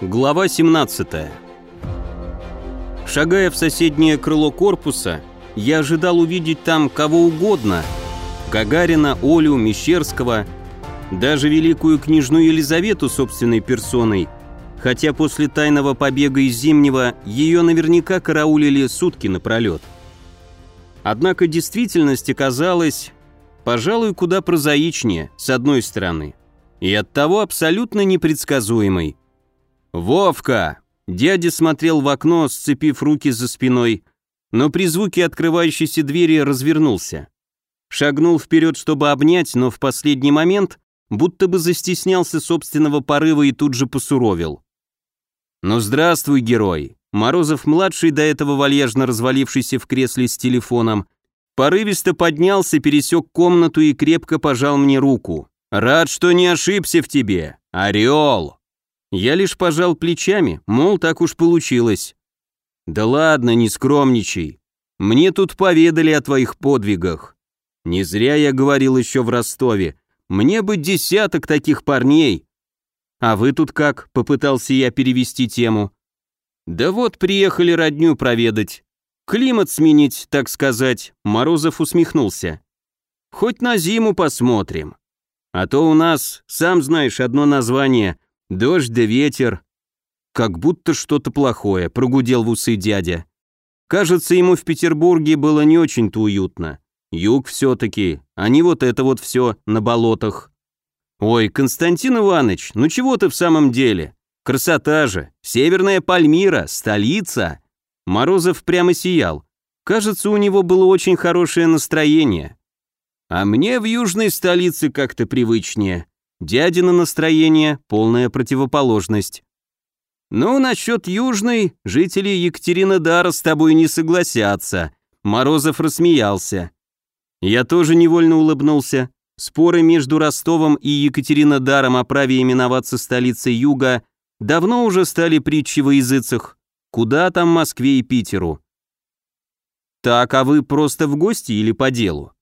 Глава 17 Шагая в соседнее крыло корпуса, я ожидал увидеть там кого угодно. Гагарина, Олю, Мещерского, даже великую княжну Елизавету собственной персоной, хотя после тайного побега из Зимнего ее наверняка караулили сутки напролет. Однако действительность оказалась, пожалуй, куда прозаичнее, с одной стороны, и оттого абсолютно непредсказуемой. «Вовка!» Дядя смотрел в окно, сцепив руки за спиной, но при звуке открывающейся двери развернулся. Шагнул вперед, чтобы обнять, но в последний момент будто бы застеснялся собственного порыва и тут же посуровил. «Ну здравствуй, герой!» Морозов-младший, до этого вальяжно развалившийся в кресле с телефоном, порывисто поднялся, пересек комнату и крепко пожал мне руку. «Рад, что не ошибся в тебе! Орел!» Я лишь пожал плечами, мол, так уж получилось. Да ладно, не скромничай. Мне тут поведали о твоих подвигах. Не зря я говорил еще в Ростове. Мне бы десяток таких парней. А вы тут как? Попытался я перевести тему. Да вот приехали родню проведать. Климат сменить, так сказать. Морозов усмехнулся. Хоть на зиму посмотрим. А то у нас, сам знаешь, одно название — Дождь да ветер. Как будто что-то плохое, прогудел в усы дядя. Кажется, ему в Петербурге было не очень-то уютно. Юг все-таки, а не вот это вот все на болотах. Ой, Константин Иванович, ну чего ты в самом деле? Красота же, Северная Пальмира, столица. Морозов прямо сиял. Кажется, у него было очень хорошее настроение. А мне в южной столице как-то привычнее. Дядина настроение – полная противоположность. «Ну, насчет Южной, жители Екатеринодара с тобой не согласятся», Морозов рассмеялся. Я тоже невольно улыбнулся. Споры между Ростовом и Екатеринодаром о праве именоваться столицей Юга давно уже стали притчей во языцах. Куда там Москве и Питеру? Так, а вы просто в гости или по делу?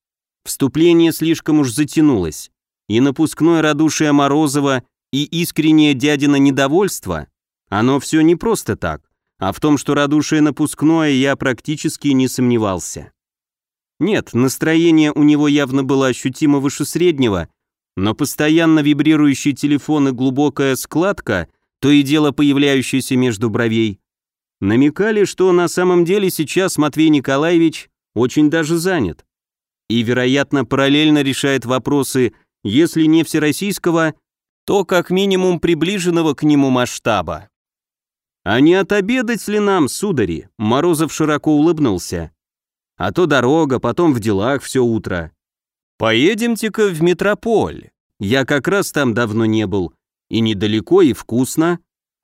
Вступление слишком уж затянулось и напускное радушие Морозова, и искреннее дядино недовольство, оно все не просто так, а в том, что радушие напускное, я практически не сомневался. Нет, настроение у него явно было ощутимо выше среднего, но постоянно вибрирующий телефон и глубокая складка, то и дело появляющаяся между бровей, намекали, что на самом деле сейчас Матвей Николаевич очень даже занят и, вероятно, параллельно решает вопросы если не всероссийского, то как минимум приближенного к нему масштаба. «А не отобедать ли нам, судари?» Морозов широко улыбнулся. «А то дорога, потом в делах все утро. Поедемте-ка в метрополь. Я как раз там давно не был. И недалеко, и вкусно».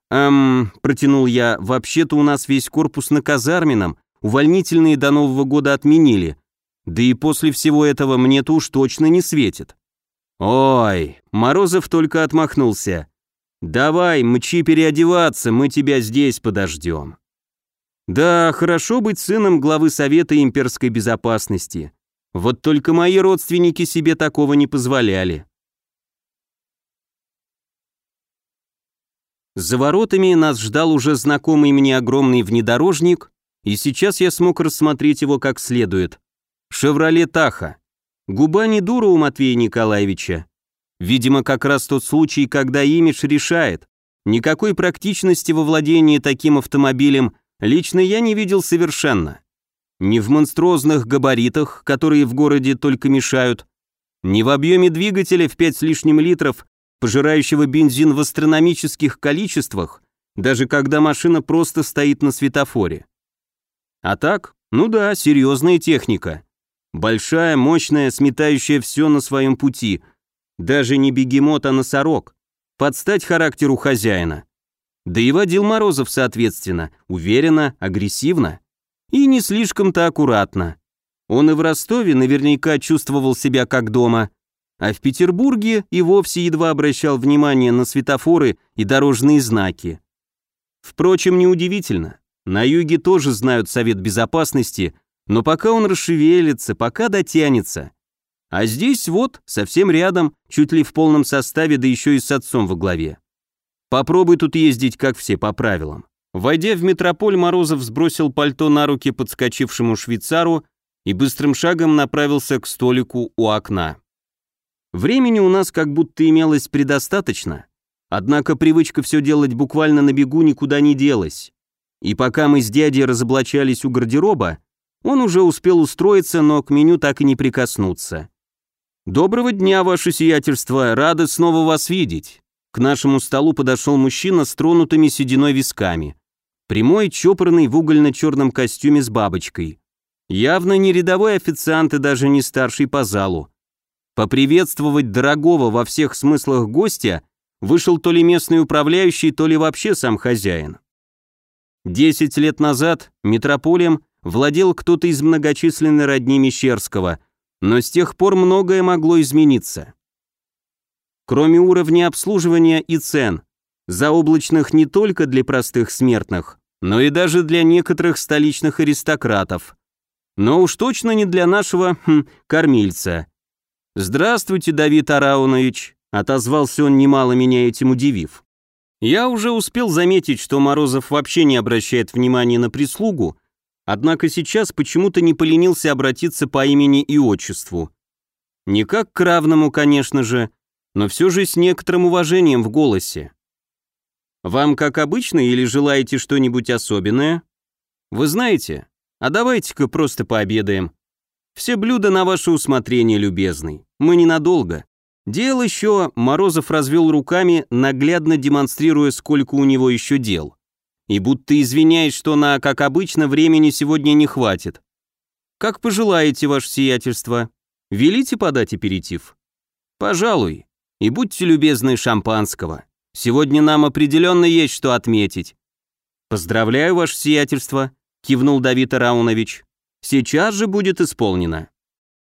«Эм...» — протянул я. «Вообще-то у нас весь корпус на казарменном. Увольнительные до Нового года отменили. Да и после всего этого мне-то уж точно не светит». «Ой!» — Морозов только отмахнулся. «Давай, мчи переодеваться, мы тебя здесь подождем». Да, хорошо быть сыном главы Совета имперской безопасности. Вот только мои родственники себе такого не позволяли. За воротами нас ждал уже знакомый мне огромный внедорожник, и сейчас я смог рассмотреть его как следует. «Шевроле Таха». Губа не дура у Матвея Николаевича. Видимо, как раз тот случай, когда имидж решает. Никакой практичности во владении таким автомобилем лично я не видел совершенно. Ни в монструозных габаритах, которые в городе только мешают, ни в объеме двигателя в 5 с лишним литров, пожирающего бензин в астрономических количествах, даже когда машина просто стоит на светофоре. А так, ну да, серьезная техника. Большая, мощная, сметающая все на своем пути. Даже не бегемот, а носорог. Подстать характеру хозяина. Да и водил Морозов, соответственно, уверенно, агрессивно. И не слишком-то аккуратно. Он и в Ростове наверняка чувствовал себя как дома, а в Петербурге и вовсе едва обращал внимание на светофоры и дорожные знаки. Впрочем, неудивительно. На юге тоже знают Совет Безопасности, но пока он расшевелится, пока дотянется. А здесь вот, совсем рядом, чуть ли в полном составе, да еще и с отцом во главе. Попробуй тут ездить, как все, по правилам. Войдя в метрополь, Морозов сбросил пальто на руки подскочившему швейцару и быстрым шагом направился к столику у окна. Времени у нас как будто имелось предостаточно, однако привычка все делать буквально на бегу никуда не делась. И пока мы с дядей разоблачались у гардероба, он уже успел устроиться, но к меню так и не прикоснуться. «Доброго дня, ваше сиятельство, рады снова вас видеть». К нашему столу подошел мужчина с тронутыми сединой висками. Прямой, чопорный, в угольно-черном костюме с бабочкой. Явно не рядовой официант и даже не старший по залу. Поприветствовать дорогого во всех смыслах гостя вышел то ли местный управляющий, то ли вообще сам хозяин. Десять лет назад метрополием владел кто-то из многочисленной родни Мещерского, но с тех пор многое могло измениться. Кроме уровня обслуживания и цен, заоблачных не только для простых смертных, но и даже для некоторых столичных аристократов. Но уж точно не для нашего хм, кормильца. «Здравствуйте, Давид Араунович», — отозвался он, немало меня этим удивив. Я уже успел заметить, что Морозов вообще не обращает внимания на прислугу, однако сейчас почему-то не поленился обратиться по имени и отчеству. Не как к равному, конечно же, но все же с некоторым уважением в голосе. «Вам как обычно или желаете что-нибудь особенное?» «Вы знаете, а давайте-ка просто пообедаем. Все блюда на ваше усмотрение, любезный. Мы ненадолго. Дел еще, Морозов развел руками, наглядно демонстрируя, сколько у него еще дел. И будто извиняясь, что на, как обычно, времени сегодня не хватит. Как пожелаете, ваше сиятельство. Велите подать аперитив? Пожалуй. И будьте любезны шампанского. Сегодня нам определенно есть что отметить. Поздравляю, ваше сиятельство, кивнул Давид Араунович. Сейчас же будет исполнено.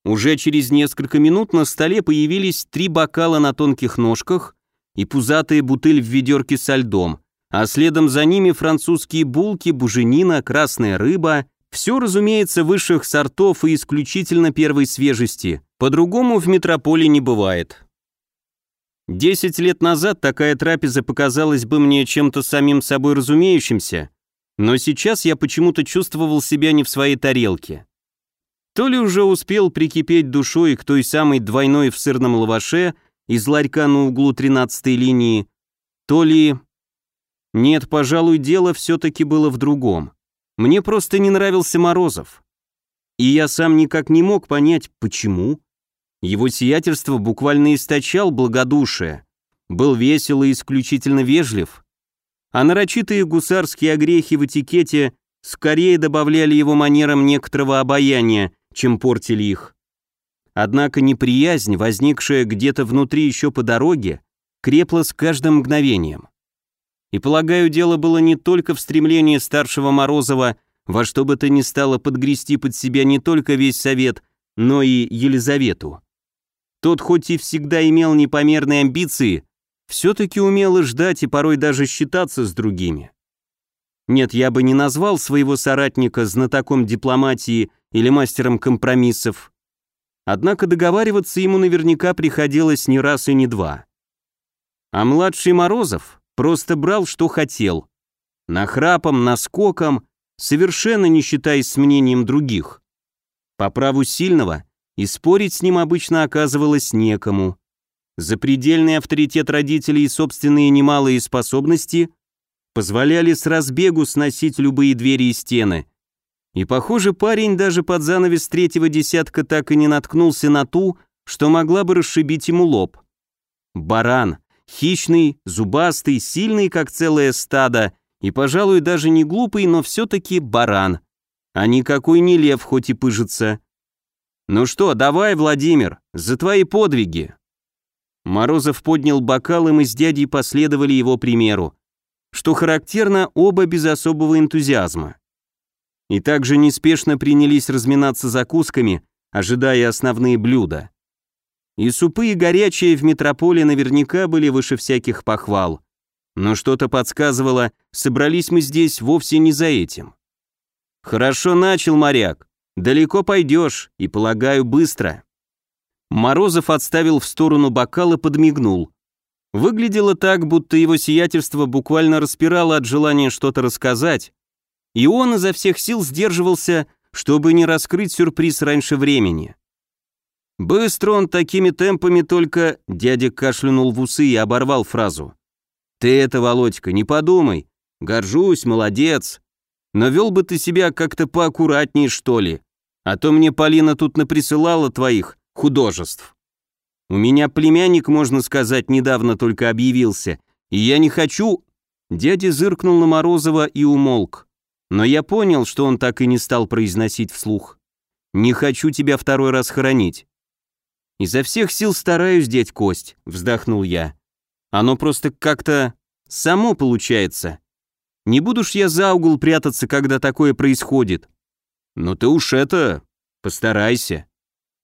Уже через несколько минут на столе появились три бокала на тонких ножках и пузатая бутыль в ведерке со льдом, а следом за ними французские булки, буженина, красная рыба, все, разумеется, высших сортов и исключительно первой свежести, по-другому в метрополе не бывает. Десять лет назад такая трапеза показалась бы мне чем-то самим собой разумеющимся, но сейчас я почему-то чувствовал себя не в своей тарелке. То ли уже успел прикипеть душой к той самой двойной в сырном лаваше из ларька на углу 13-й линии, то ли... Нет, пожалуй, дело все-таки было в другом. Мне просто не нравился Морозов. И я сам никак не мог понять, почему. Его сиятельство буквально источал благодушие, был весел и исключительно вежлив. А нарочитые гусарские огрехи в этикете скорее добавляли его манерам некоторого обаяния, чем портили их. Однако неприязнь, возникшая где-то внутри еще по дороге, крепла с каждым мгновением. И, полагаю, дело было не только в стремлении старшего Морозова во что бы то ни стало подгрести под себя не только весь совет, но и Елизавету. Тот хоть и всегда имел непомерные амбиции, все-таки умел ждать и порой даже считаться с другими. Нет, я бы не назвал своего соратника знатоком дипломатии или мастером компромиссов. Однако договариваться ему наверняка приходилось не раз и не два. А младший Морозов просто брал, что хотел. Нахрапом, наскоком, совершенно не считаясь с мнением других. По праву сильного и спорить с ним обычно оказывалось некому. Запредельный авторитет родителей и собственные немалые способности позволяли с разбегу сносить любые двери и стены. И, похоже, парень даже под занавес третьего десятка так и не наткнулся на ту, что могла бы расшибить ему лоб. Баран, хищный, зубастый, сильный, как целое стадо, и, пожалуй, даже не глупый, но все-таки баран. А никакой не лев, хоть и пыжится. «Ну что, давай, Владимир, за твои подвиги!» Морозов поднял бокал, и мы с дядей последовали его примеру. Что характерно, оба без особого энтузиазма. И также неспешно принялись разминаться закусками, ожидая основные блюда. И супы, и горячие в метрополе наверняка были выше всяких похвал. Но что-то подсказывало, собрались мы здесь вовсе не за этим. «Хорошо начал, моряк. Далеко пойдешь, и, полагаю, быстро». Морозов отставил в сторону бокал и подмигнул. Выглядело так, будто его сиятельство буквально распирало от желания что-то рассказать, и он изо всех сил сдерживался, чтобы не раскрыть сюрприз раньше времени. Быстро он такими темпами только... Дядя кашлянул в усы и оборвал фразу. «Ты это, Володька, не подумай. Горжусь, молодец. Но вел бы ты себя как-то поаккуратнее, что ли. А то мне Полина тут наприсылала твоих художеств. У меня племянник, можно сказать, недавно только объявился, и я не хочу...» Дядя зыркнул на Морозова и умолк. Но я понял, что он так и не стал произносить вслух. «Не хочу тебя второй раз хоронить». «Изо всех сил стараюсь, дядь Кость», — вздохнул я. «Оно просто как-то само получается. Не буду ж я за угол прятаться, когда такое происходит». «Ну ты уж это... постарайся».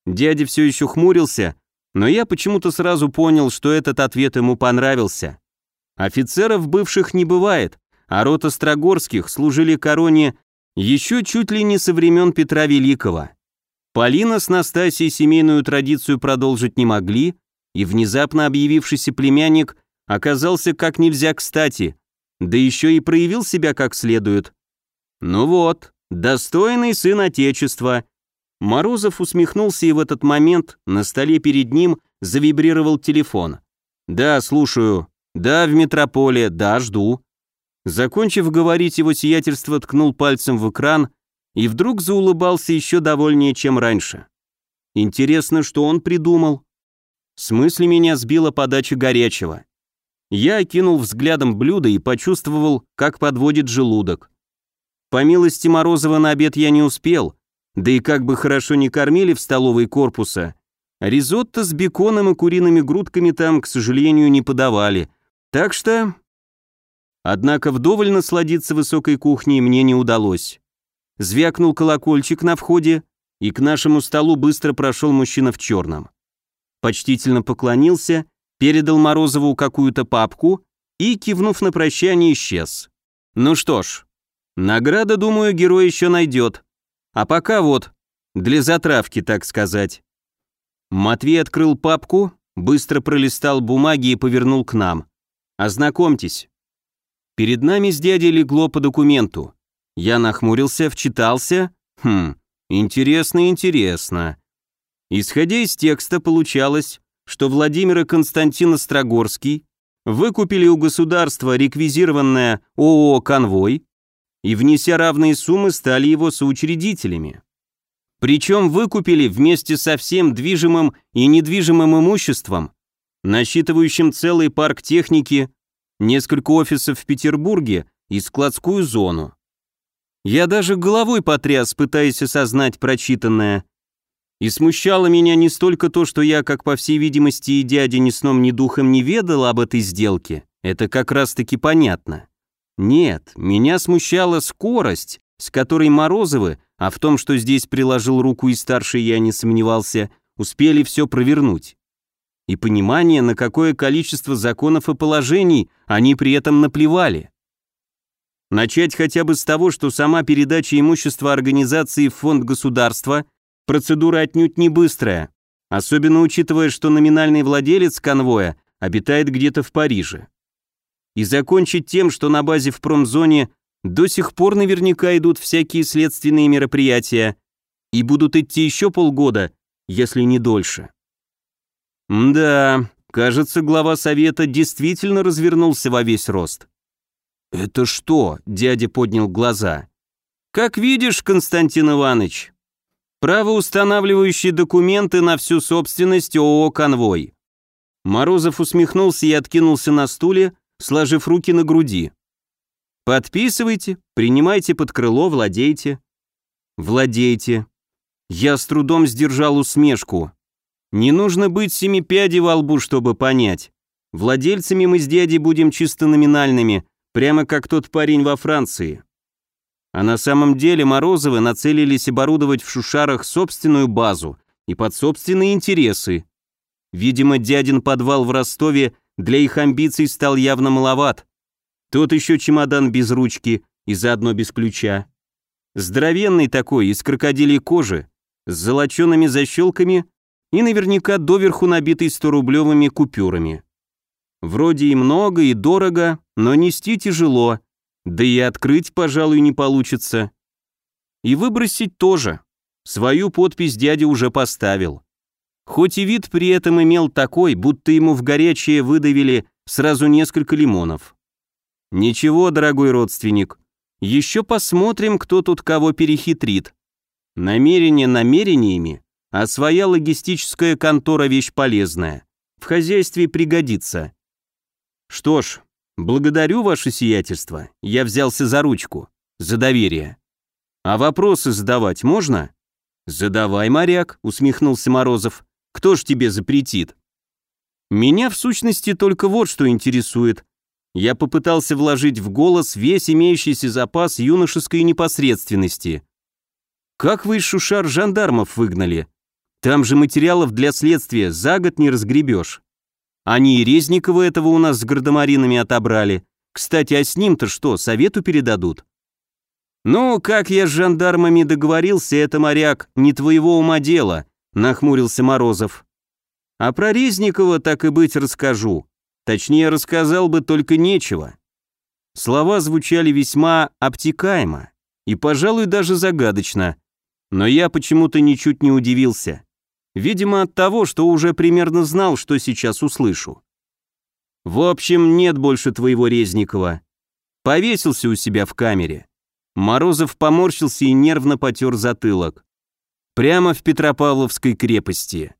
Дядя все еще хмурился, но я почему-то сразу понял, что этот ответ ему понравился. Офицеров бывших не бывает, а рота Строгорских служили короне еще чуть ли не со времен Петра Великого. Полина с Настасией семейную традицию продолжить не могли, и внезапно объявившийся племянник оказался как нельзя кстати, да еще и проявил себя как следует. Ну вот, достойный сын Отечества – Морозов усмехнулся, и в этот момент на столе перед ним завибрировал телефон. «Да, слушаю. Да, в метрополе. Да, жду». Закончив говорить, его сиятельство ткнул пальцем в экран и вдруг заулыбался еще довольнее, чем раньше. Интересно, что он придумал. С мысли меня сбила подача горячего. Я окинул взглядом блюдо и почувствовал, как подводит желудок. По милости Морозова на обед я не успел, да и как бы хорошо не кормили в столовой корпуса, ризотто с беконом и куриными грудками там, к сожалению, не подавали. Так что... Однако вдоволь насладиться высокой кухней мне не удалось. Звякнул колокольчик на входе, и к нашему столу быстро прошел мужчина в черном. Почтительно поклонился, передал Морозову какую-то папку и, кивнув на прощание, исчез. Ну что ж, награда, думаю, герой еще найдет. А пока вот, для затравки, так сказать. Матвей открыл папку, быстро пролистал бумаги и повернул к нам. Ознакомьтесь. Перед нами с дядей легло по документу. Я нахмурился, вчитался. Хм, интересно, интересно. Исходя из текста, получалось, что Владимир и Константин Строгорский выкупили у государства реквизированное ООО «Конвой», и, внеся равные суммы, стали его соучредителями. Причем выкупили вместе со всем движимым и недвижимым имуществом, насчитывающим целый парк техники, несколько офисов в Петербурге и складскую зону. Я даже головой потряс, пытаясь осознать прочитанное. И смущало меня не столько то, что я, как по всей видимости, и дядя ни сном, ни духом не ведал об этой сделке, это как раз-таки понятно. Нет, меня смущала скорость, с которой Морозовы, а в том, что здесь приложил руку и старший я не сомневался, успели все провернуть. И понимание, на какое количество законов и положений они при этом наплевали. Начать хотя бы с того, что сама передача имущества организации в фонд государства – процедура отнюдь не быстрая, особенно учитывая, что номинальный владелец конвоя обитает где-то в Париже и закончить тем, что на базе в промзоне до сих пор наверняка идут всякие следственные мероприятия и будут идти еще полгода, если не дольше. Да, кажется, глава совета действительно развернулся во весь рост. «Это что?» – дядя поднял глаза. «Как видишь, Константин Иванович, правоустанавливающие документы на всю собственность ООО «Конвой». Морозов усмехнулся и откинулся на стуле, сложив руки на груди. Подписывайте, принимайте под крыло, владейте. Владейте. Я с трудом сдержал усмешку. Не нужно быть семи пядей во лбу, чтобы понять. Владельцами мы с дядей будем чисто номинальными, прямо как тот парень во Франции. А на самом деле Морозовы нацелились оборудовать в Шушарах собственную базу и под собственные интересы. Видимо, дядин подвал в Ростове для их амбиций стал явно маловат. Тот еще чемодан без ручки и заодно без ключа. Здоровенный такой, из крокодилей кожи, с золочеными защелками и наверняка доверху набитый 100-рублевыми купюрами. Вроде и много, и дорого, но нести тяжело, да и открыть, пожалуй, не получится. И выбросить тоже. Свою подпись дядя уже поставил. Хоть и вид при этом имел такой, будто ему в горячее выдавили сразу несколько лимонов. Ничего, дорогой родственник, еще посмотрим, кто тут кого перехитрит. Намерение намерениями, а своя логистическая контора вещь полезная. В хозяйстве пригодится. Что ж, благодарю ваше сиятельство. Я взялся за ручку. За доверие. А вопросы задавать можно? Задавай, моряк, усмехнулся Морозов. Кто ж тебе запретит? Меня в сущности только вот что интересует. Я попытался вложить в голос весь имеющийся запас юношеской непосредственности. Как вы из шушар жандармов выгнали? Там же материалов для следствия за год не разгребешь. Они и Резникова этого у нас с гардемаринами отобрали. Кстати, а с ним-то что, совету передадут? Ну, как я с жандармами договорился, это, моряк, не твоего ума дело, нахмурился Морозов. А про Резникова так и быть расскажу. Точнее, рассказал бы только нечего. Слова звучали весьма обтекаемо и, пожалуй, даже загадочно. Но я почему-то ничуть не удивился. Видимо, от того, что уже примерно знал, что сейчас услышу. В общем, нет больше твоего Резникова. Повесился у себя в камере. Морозов поморщился и нервно потер затылок. Прямо в Петропавловской крепости.